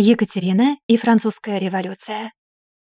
Екатерина и французская революция.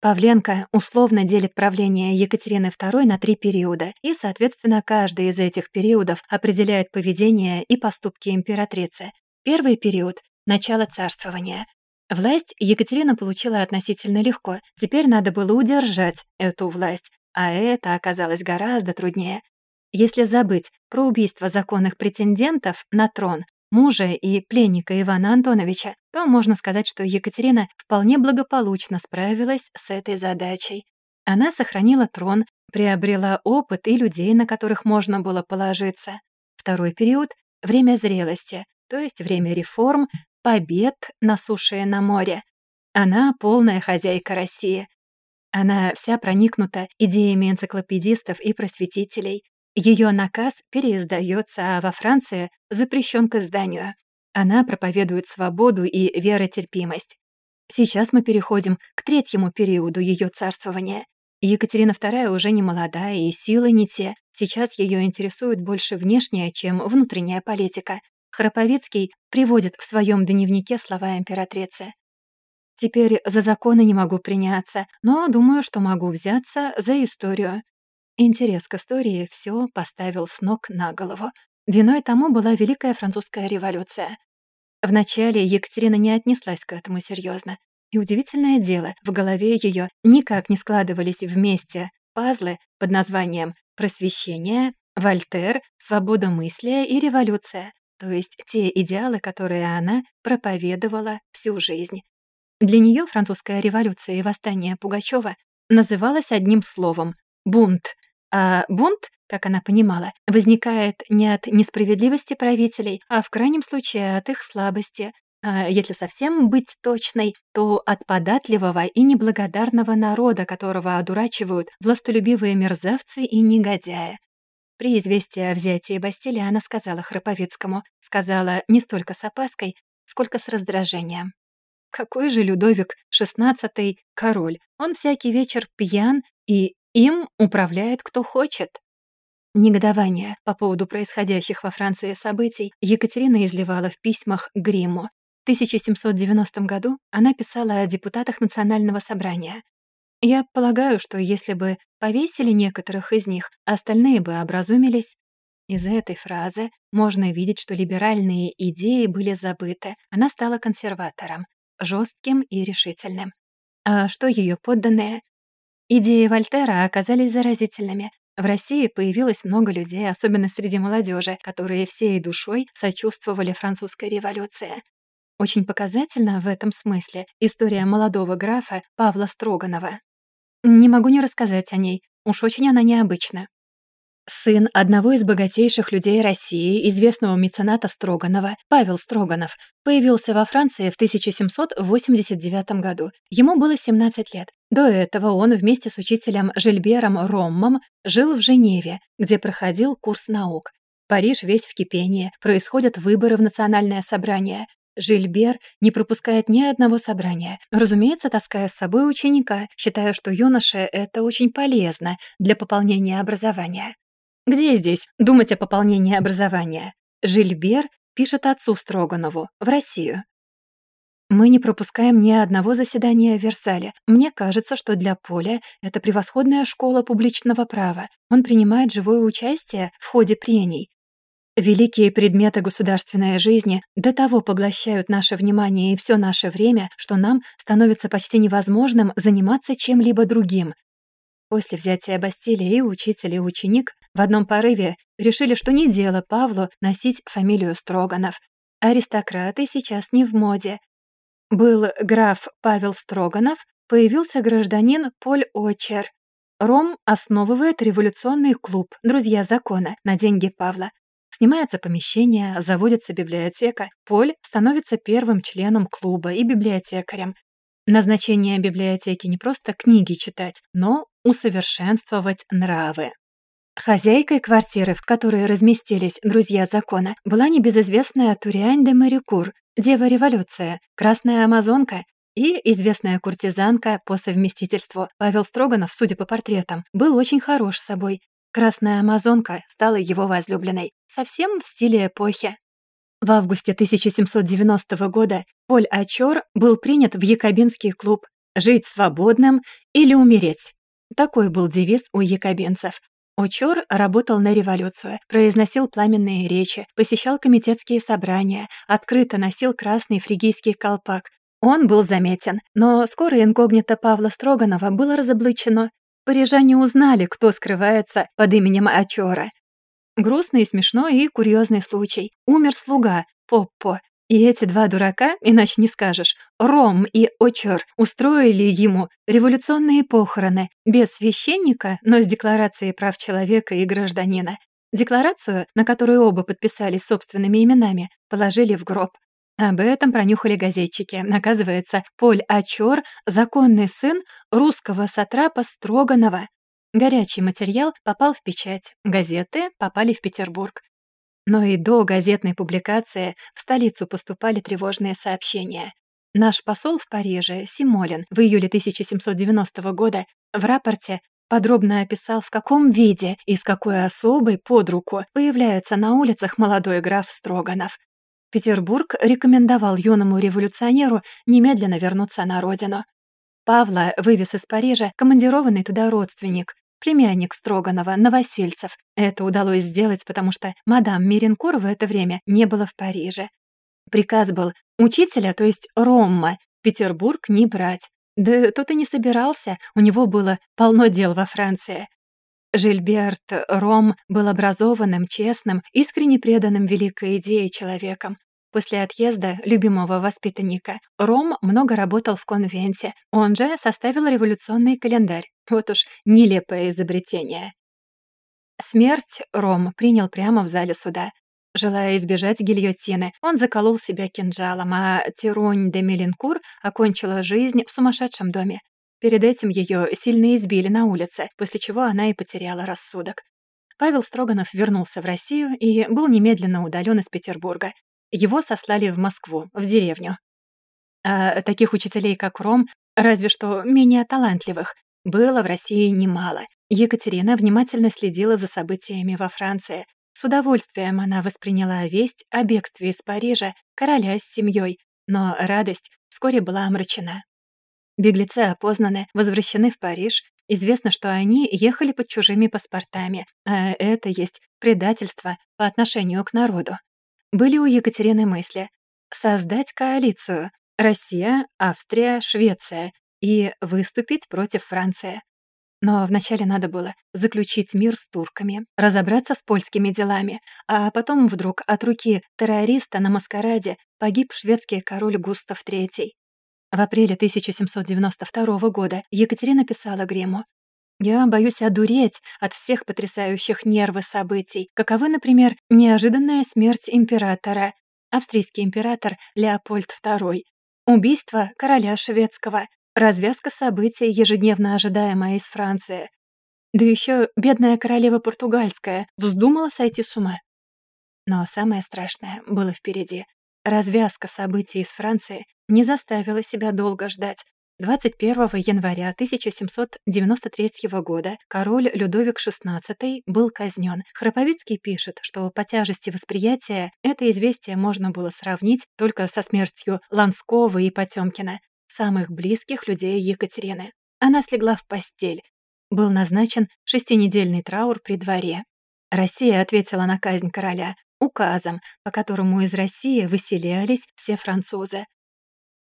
Павленко условно делит правление Екатерины II на три периода, и, соответственно, каждый из этих периодов определяет поведение и поступки императрицы. Первый период — начало царствования. Власть Екатерина получила относительно легко, теперь надо было удержать эту власть, а это оказалось гораздо труднее. Если забыть про убийство законных претендентов на трон, мужа и пленника Ивана Антоновича, то можно сказать, что Екатерина вполне благополучно справилась с этой задачей. Она сохранила трон, приобрела опыт и людей, на которых можно было положиться. Второй период — время зрелости, то есть время реформ, побед на суше и на море. Она полная хозяйка России. Она вся проникнута идеями энциклопедистов и просветителей, ее наказ переиздается, а во Франции запрещен к изданию. Она проповедует свободу и веротерпимость. Сейчас мы переходим к третьему периоду ее царствования. Екатерина II уже не молодая, и силы не те. Сейчас ее интересует больше внешняя, чем внутренняя политика. Храповицкий приводит в своем дневнике слова императрицы. «Теперь за законы не могу приняться, но думаю, что могу взяться за историю. Интерес к истории все поставил с ног на голову. Виной тому была Великая Французская революция. Вначале Екатерина не отнеслась к этому серьезно. И удивительное дело, в голове ее никак не складывались вместе пазлы под названием «Просвещение», «Вольтер», «Свобода мысли» и «Революция», то есть те идеалы, которые она проповедовала всю жизнь. Для нее французская революция и восстание Пугачева называлось одним словом бунт. А бунт, как она понимала, возникает не от несправедливости правителей, а в крайнем случае от их слабости. А если совсем быть точной, то от податливого и неблагодарного народа, которого одурачивают властолюбивые мерзавцы и негодяи. При известии о взятии Бастилии она сказала Храповицкому, сказала не столько с опаской, сколько с раздражением. Какой же Людовик XVI король? Он всякий вечер пьян и им управляет кто хочет. Негодование по поводу происходящих во Франции событий Екатерина изливала в письмах Гримму. В 1790 году она писала о депутатах Национального собрания. «Я полагаю, что если бы повесили некоторых из них, остальные бы образумились». Из этой фразы можно видеть, что либеральные идеи были забыты. Она стала консерватором, жестким и решительным. А что ее подданные? Идеи Вольтера оказались заразительными. В России появилось много людей, особенно среди молодежи, которые всей душой сочувствовали французской революции. Очень показательна в этом смысле история молодого графа Павла Строганова. Не могу не рассказать о ней, уж очень она необычна. Сын одного из богатейших людей России, известного мецената Строганова, Павел Строганов, появился во Франции в 1789 году. Ему было 17 лет. До этого он вместе с учителем Жильбером Роммом жил в Женеве, где проходил курс наук. Париж весь в кипении, происходят выборы в национальное собрание. Жильбер не пропускает ни одного собрания, разумеется, таская с собой ученика, считая, что юноше это очень полезно для пополнения образования. Где здесь думать о пополнении образования? Жильбер пишет отцу Строганову в Россию. Мы не пропускаем ни одного заседания в Версале. Мне кажется, что для Поля это превосходная школа публичного права. Он принимает живое участие в ходе прений. Великие предметы государственной жизни до того поглощают наше внимание и все наше время, что нам становится почти невозможным заниматься чем-либо другим. После взятия Бастилии учитель, и ученик в одном порыве решили, что не дело Павлу носить фамилию Строганов. Аристократы сейчас не в моде. Был граф Павел Строганов, появился гражданин Поль Очер. Ром основывает революционный клуб «Друзья закона» на деньги Павла. Снимается помещение, заводится библиотека. Поль становится первым членом клуба и библиотекарем. Назначение библиотеки не просто книги читать, но усовершенствовать нравы. Хозяйкой квартиры, в которой разместились друзья закона, была небезызвестная Туриань де Марикур, дева революция, красная амазонка и известная куртизанка по совместительству. Павел Строганов, судя по портретам, был очень хорош собой. Красная амазонка стала его возлюбленной, совсем в стиле эпохи. В августе 1790 года Поль Ачор был принят в якобинский клуб «Жить свободным или умереть». Такой был девиз у якобинцев. Очор работал на революцию, произносил пламенные речи, посещал комитетские собрания, открыто носил красный фригийский колпак. Он был заметен, но скоро инкогнито Павла Строганова было разоблачено. Парижане узнали, кто скрывается под именем Очора. Грустный, смешной и курьезный случай. Умер слуга, Поппо, и эти два дурака, иначе не скажешь, Ром и Очер, устроили ему революционные похороны, без священника, но с декларацией прав человека и гражданина. Декларацию, на которую оба подписались собственными именами, положили в гроб. Об этом пронюхали газетчики. Оказывается, Поль Ачор — законный сын русского сатрапа Строганова. Горячий материал попал в печать, газеты попали в Петербург. Но и до газетной публикации в столицу поступали тревожные сообщения. Наш посол в Париже, Симолин, в июле 1790 года в рапорте подробно описал, в каком виде и с какой особой под руку появляется на улицах молодой граф Строганов. Петербург рекомендовал юному революционеру немедленно вернуться на родину. Павла вывез из Парижа командированный туда родственник, племянник Строганова, Новосельцев. Это удалось сделать, потому что мадам Миренкур в это время не было в Париже. Приказ был учителя, то есть Ромма, Петербург не брать. Да тот и не собирался, у него было полно дел во Франции. Жильберт Ром был образованным, честным, искренне преданным великой идее человеком. После отъезда любимого воспитанника Ром много работал в конвенте, он же составил революционный календарь. Вот уж нелепое изобретение. Смерть Ром принял прямо в зале суда. Желая избежать гильотины, он заколол себя кинжалом, а Тиронь де Мелинкур окончила жизнь в сумасшедшем доме. Перед этим ее сильно избили на улице, после чего она и потеряла рассудок. Павел Строганов вернулся в Россию и был немедленно удален из Петербурга. Его сослали в Москву, в деревню. А таких учителей, как Ром, разве что менее талантливых, было в России немало. Екатерина внимательно следила за событиями во Франции. С удовольствием она восприняла весть о бегстве из Парижа короля с семьей, но радость вскоре была омрачена. Беглецы опознаны, возвращены в Париж. Известно, что они ехали под чужими паспортами, а это есть предательство по отношению к народу. Были у Екатерины мысли создать коалицию Россия, Австрия, Швеция и выступить против Франции. Но вначале надо было заключить мир с турками, разобраться с польскими делами, а потом вдруг от руки террориста на маскараде погиб шведский король Густав III. В апреле 1792 года Екатерина писала Грему «Я боюсь одуреть от всех потрясающих нервы событий, каковы, например, неожиданная смерть императора, австрийский император Леопольд II, убийство короля шведского, Развязка событий, ежедневно ожидаемая из Франции. Да еще бедная королева португальская вздумала сойти с ума. Но самое страшное было впереди. Развязка событий из Франции не заставила себя долго ждать. 21 января 1793 года король Людовик XVI был казнен. Храповицкий пишет, что по тяжести восприятия это известие можно было сравнить только со смертью Ланского и Потемкина самых близких людей Екатерины. Она слегла в постель. Был назначен шестинедельный траур при дворе. Россия ответила на казнь короля указом, по которому из России выселялись все французы.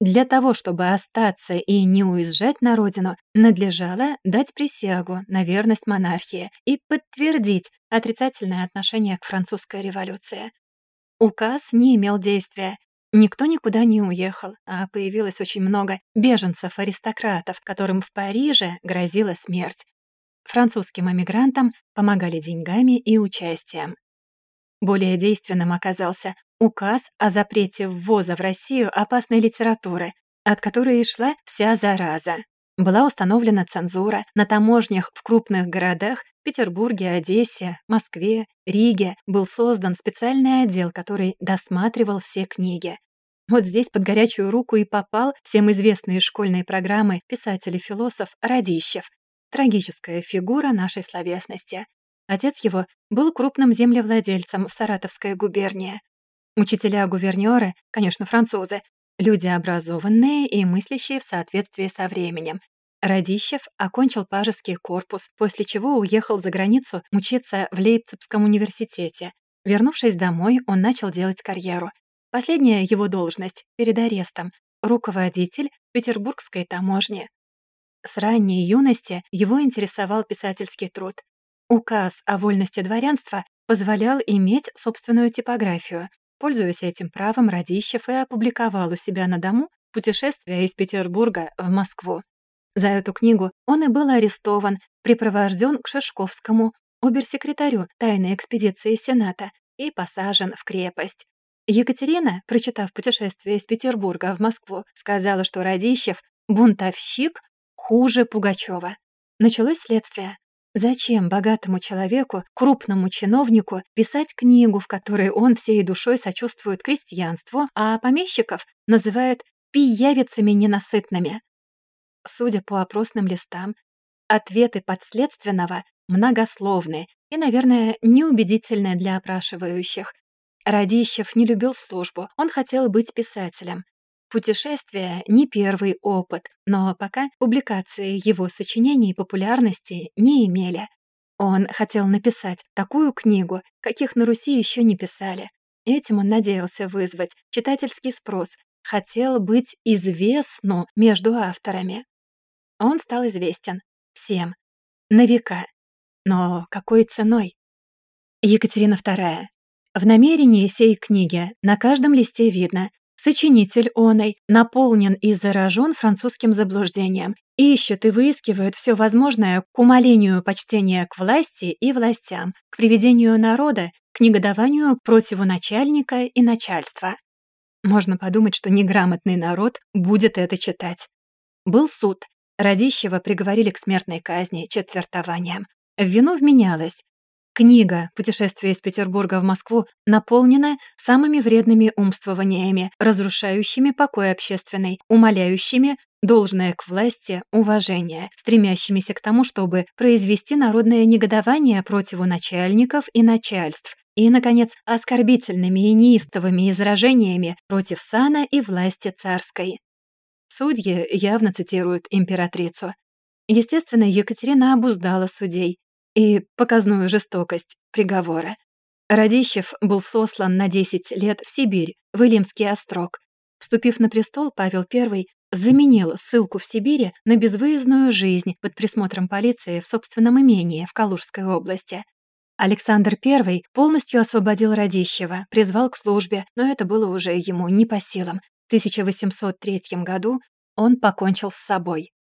Для того, чтобы остаться и не уезжать на родину, надлежало дать присягу на верность монархии и подтвердить отрицательное отношение к французской революции. Указ не имел действия, Никто никуда не уехал, а появилось очень много беженцев-аристократов, которым в Париже грозила смерть. Французским эмигрантам помогали деньгами и участием. Более действенным оказался указ о запрете ввоза в Россию опасной литературы, от которой и шла вся зараза. Была установлена цензура на таможнях в крупных городах Петербурге, Одессе, Москве, Риге был создан специальный отдел, который досматривал все книги. Вот здесь под горячую руку и попал всем известные школьные программы писатель-философ Радищев, трагическая фигура нашей словесности. Отец его был крупным землевладельцем в Саратовской губернии. Учителя-гувернёры, конечно, французы, люди образованные и мыслящие в соответствии со временем. Радищев окончил пажеский корпус, после чего уехал за границу учиться в Лейпцигском университете. Вернувшись домой, он начал делать карьеру. Последняя его должность перед арестом — руководитель Петербургской таможни. С ранней юности его интересовал писательский труд. Указ о вольности дворянства позволял иметь собственную типографию. Пользуясь этим правом, Радищев и опубликовал у себя на дому путешествие из Петербурга в Москву. За эту книгу он и был арестован, припровожден к Шишковскому, оберсекретарю тайной экспедиции Сената, и посажен в крепость. Екатерина, прочитав путешествие из Петербурга в Москву, сказала, что Радищев — бунтовщик хуже Пугачева. Началось следствие. Зачем богатому человеку, крупному чиновнику, писать книгу, в которой он всей душой сочувствует крестьянству, а помещиков называет пиявицами ненасытными? Судя по опросным листам, ответы подследственного многословны и, наверное, неубедительны для опрашивающих. Радищев не любил службу, он хотел быть писателем. Путешествие — не первый опыт, но пока публикации его сочинений популярности не имели. Он хотел написать такую книгу, каких на Руси еще не писали. Этим он надеялся вызвать читательский спрос, хотел быть известну между авторами. Он стал известен всем, на века. Но какой ценой? Екатерина II. В намерении сей книги на каждом листе видно, Сочинитель оной наполнен и заражен французским заблуждением, ищет и выискивает все возможное к умолению почтения к власти и властям, к приведению народа, к негодованию противу начальника и начальства. Можно подумать, что неграмотный народ будет это читать. Был суд. Радищева приговорили к смертной казни четвертованием. В вину вменялось Книга «Путешествие из Петербурга в Москву» наполнена самыми вредными умствованиями, разрушающими покой общественный, умоляющими должное к власти уважение, стремящимися к тому, чтобы произвести народное негодование против начальников и начальств, и, наконец, оскорбительными и неистовыми изражениями против сана и власти царской. Судьи явно цитируют императрицу. Естественно, Екатерина обуздала судей, и показную жестокость приговора. Радищев был сослан на 10 лет в Сибирь, в Илимский острог. Вступив на престол, Павел I заменил ссылку в Сибири на безвыездную жизнь под присмотром полиции в собственном имении в Калужской области. Александр I полностью освободил Радищева, призвал к службе, но это было уже ему не по силам. В 1803 году он покончил с собой.